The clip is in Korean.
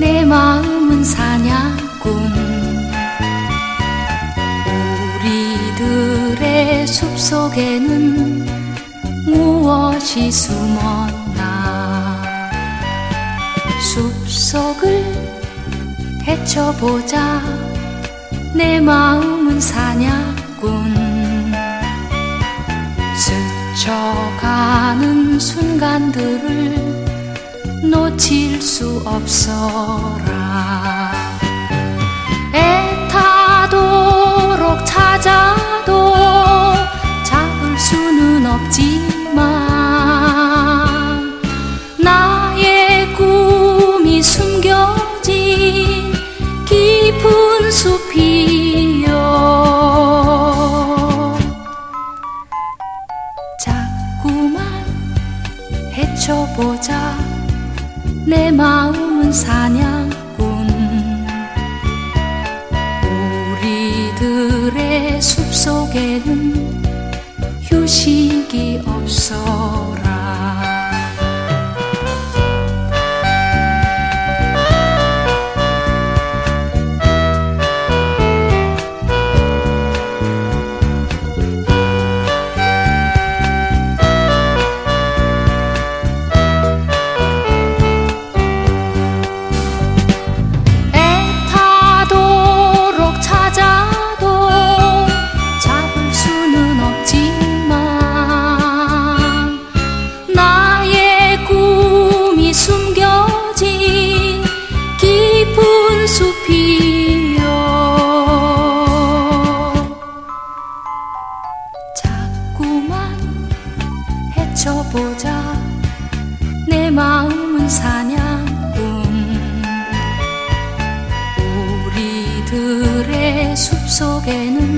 내 마음은 사냥꾼 우리들의 숲속에는 무엇이 숨었나? 숲속을 헤쳐보자. 내 마음은 사냥꾼 스쳐가는 순간들을 놓칠 수 없어라. 애타도록 찾아도 잡을 수는 없지만 나의 꿈이 숨겨진 깊은 숲이요 자꾸만 헤쳐보자 내 마음은 사냥꾼. 우리들의 숲속에는 휴식이 없어 숲이요 자꾸만 헤쳐보자. 내 마음은 사냥꾼. 우리들의 숲속에는